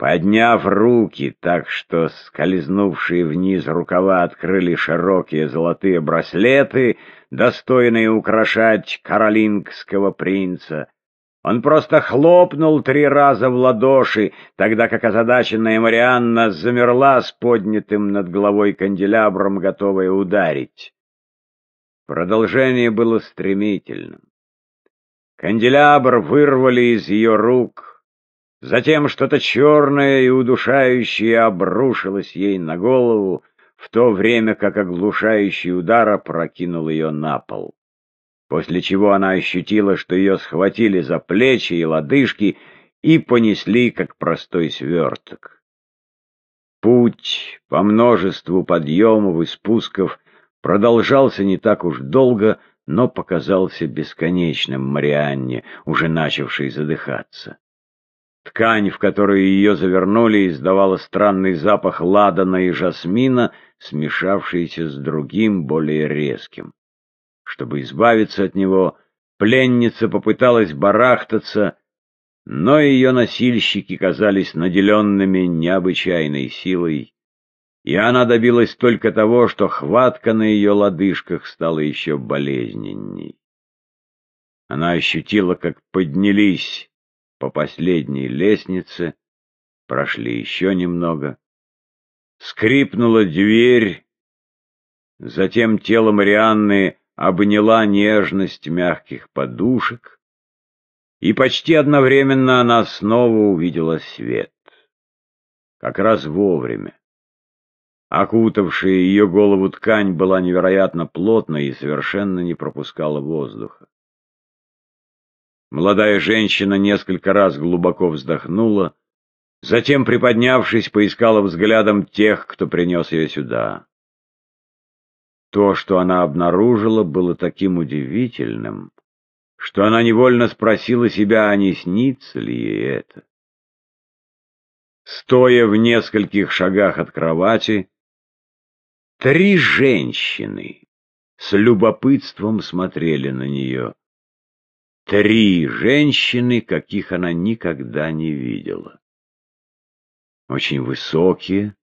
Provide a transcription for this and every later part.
Подняв руки так, что скользнувшие вниз рукава открыли широкие золотые браслеты, достойные украшать каролингского принца, он просто хлопнул три раза в ладоши, тогда как озадаченная Марианна замерла с поднятым над головой канделябром, готовая ударить. Продолжение было стремительным. Канделябр вырвали из ее рук — Затем что-то черное и удушающее обрушилось ей на голову, в то время как оглушающий удар опрокинул ее на пол. После чего она ощутила, что ее схватили за плечи и лодыжки и понесли, как простой сверток. Путь по множеству подъемов и спусков продолжался не так уж долго, но показался бесконечным Марианне, уже начавшей задыхаться. Ткань, в которую ее завернули, издавала странный запах ладана и жасмина, смешавшийся с другим, более резким. Чтобы избавиться от него, пленница попыталась барахтаться, но ее носильщики казались наделенными необычайной силой, и она добилась только того, что хватка на ее лодыжках стала еще болезненней. Она ощутила, как поднялись по последней лестнице, прошли еще немного. Скрипнула дверь, затем тело Марианны обняла нежность мягких подушек, и почти одновременно она снова увидела свет. Как раз вовремя. Окутавшая ее голову ткань была невероятно плотной и совершенно не пропускала воздуха. Молодая женщина несколько раз глубоко вздохнула, затем, приподнявшись, поискала взглядом тех, кто принес ее сюда. То, что она обнаружила, было таким удивительным, что она невольно спросила себя, а не снится ли ей это. Стоя в нескольких шагах от кровати, три женщины с любопытством смотрели на нее. Три женщины, каких она никогда не видела. Очень высокие,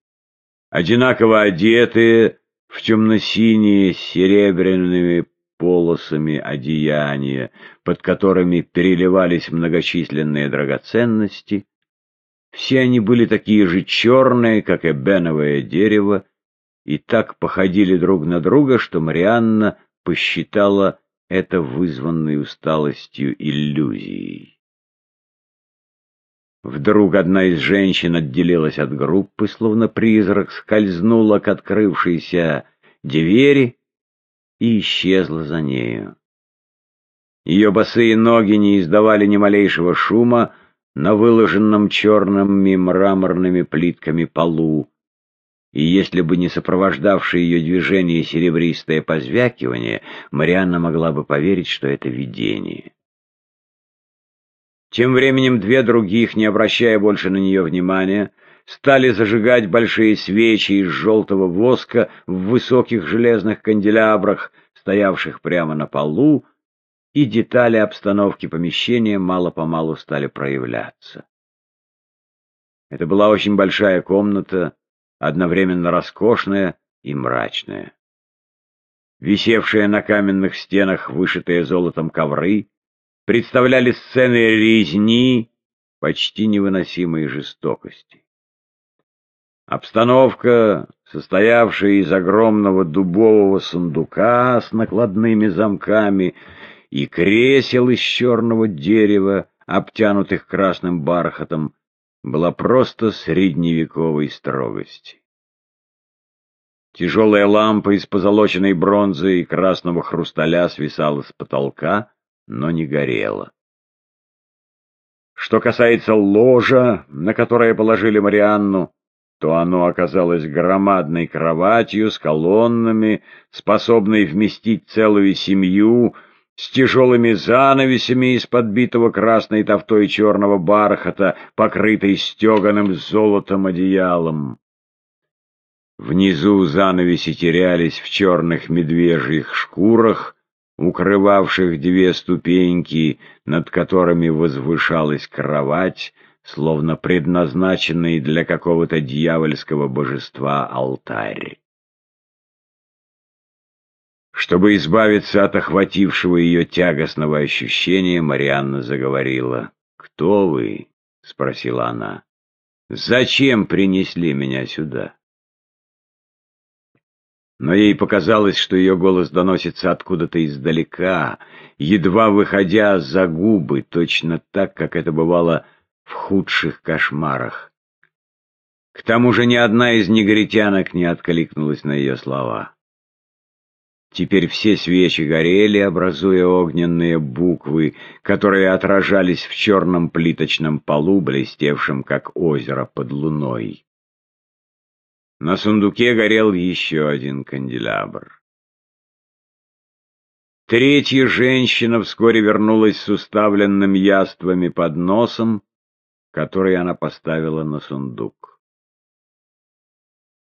одинаково одетые в темно-синие с серебряными полосами одеяния, под которыми переливались многочисленные драгоценности. Все они были такие же черные, как и беновое дерево, и так походили друг на друга, что Марианна посчитала это вызванной усталостью иллюзией. Вдруг одна из женщин отделилась от группы, словно призрак, скользнула к открывшейся двери и исчезла за нею. Ее босые ноги не издавали ни малейшего шума на выложенном черными мраморными плитками полу, и если бы не сопровождавшее ее движение серебристое позвякивание, Марианна могла бы поверить, что это видение. Тем временем две других, не обращая больше на нее внимания, стали зажигать большие свечи из желтого воска в высоких железных канделябрах, стоявших прямо на полу, и детали обстановки помещения мало-помалу стали проявляться. Это была очень большая комната, одновременно роскошная и мрачная. Висевшие на каменных стенах вышитые золотом ковры представляли сцены резни почти невыносимой жестокости. Обстановка, состоявшая из огромного дубового сундука с накладными замками и кресел из черного дерева, обтянутых красным бархатом, была просто средневековой строгости. Тяжелая лампа из позолоченной бронзы и красного хрусталя свисала с потолка, но не горела. Что касается ложа, на которое положили Марианну, то оно оказалось громадной кроватью с колоннами, способной вместить целую семью, с тяжелыми занавесями из подбитого красной тофтой черного бархата, покрытой стеганым золотом одеялом. Внизу занавеси терялись в черных медвежьих шкурах, укрывавших две ступеньки, над которыми возвышалась кровать словно предназначенный для какого-то дьявольского божества алтарь. Чтобы избавиться от охватившего ее тягостного ощущения, Марианна заговорила. «Кто вы?» — спросила она. «Зачем принесли меня сюда?» Но ей показалось, что ее голос доносится откуда-то издалека, едва выходя за губы, точно так, как это бывало в худших кошмарах. К тому же ни одна из негритянок не откликнулась на ее слова. Теперь все свечи горели, образуя огненные буквы, которые отражались в черном плиточном полу, блестевшем, как озеро под луной. На сундуке горел еще один канделябр. Третья женщина вскоре вернулась с уставленным яствами под носом, который она поставила на сундук.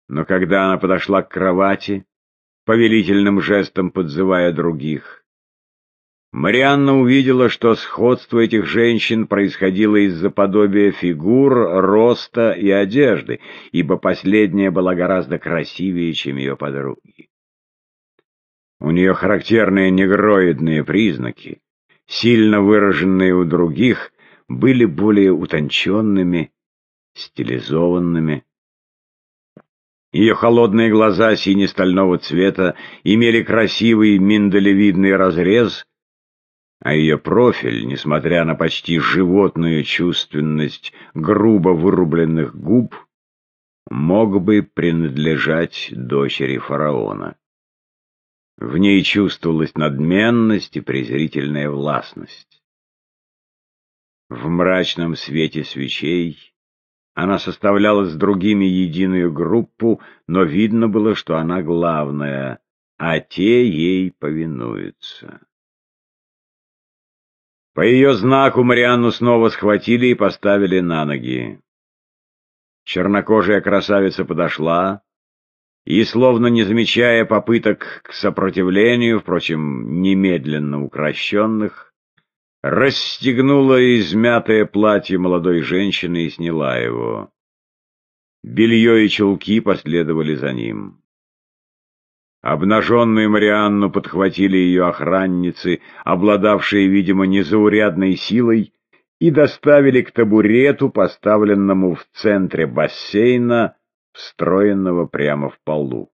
Но когда она подошла к кровати, повелительным жестом подзывая других, Марианна увидела, что сходство этих женщин происходило из-за подобия фигур, роста и одежды, ибо последняя была гораздо красивее, чем ее подруги. У нее характерные негроидные признаки, сильно выраженные у других, были более утонченными, стилизованными. Ее холодные глаза сине-стального цвета имели красивый миндалевидный разрез, а ее профиль, несмотря на почти животную чувственность грубо вырубленных губ, мог бы принадлежать дочери фараона. В ней чувствовалась надменность и презрительная властность. В мрачном свете свечей она составляла с другими единую группу, но видно было, что она главная, а те ей повинуются. По ее знаку Марианну снова схватили и поставили на ноги. Чернокожая красавица подошла и, словно не замечая попыток к сопротивлению, впрочем, немедленно укращенных, расстегнула измятое платье молодой женщины и сняла его. Белье и чулки последовали за ним. Обнаженную Марианну подхватили ее охранницы, обладавшие, видимо, незаурядной силой, и доставили к табурету, поставленному в центре бассейна, встроенного прямо в полу.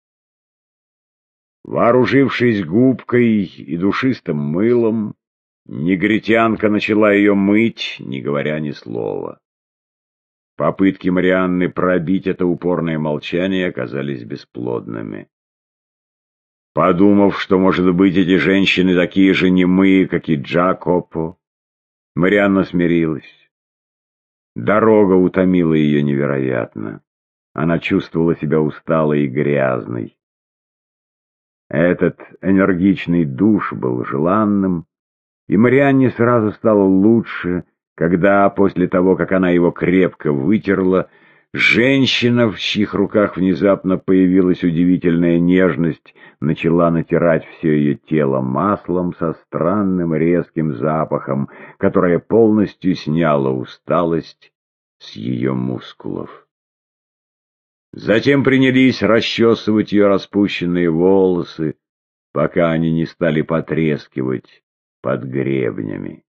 Вооружившись губкой и душистым мылом, Негритянка начала ее мыть, не говоря ни слова. Попытки Марианны пробить это упорное молчание оказались бесплодными. Подумав, что, может быть, эти женщины такие же немые, как и Джакопо, Марианна смирилась. Дорога утомила ее невероятно. Она чувствовала себя усталой и грязной. Этот энергичный душ был желанным, и Марианне сразу стало лучше, когда, после того, как она его крепко вытерла, женщина, в чьих руках внезапно появилась удивительная нежность, начала натирать все ее тело маслом со странным резким запахом, которое полностью сняло усталость с ее мускулов. Затем принялись расчесывать ее распущенные волосы, пока они не стали потрескивать под гребнями.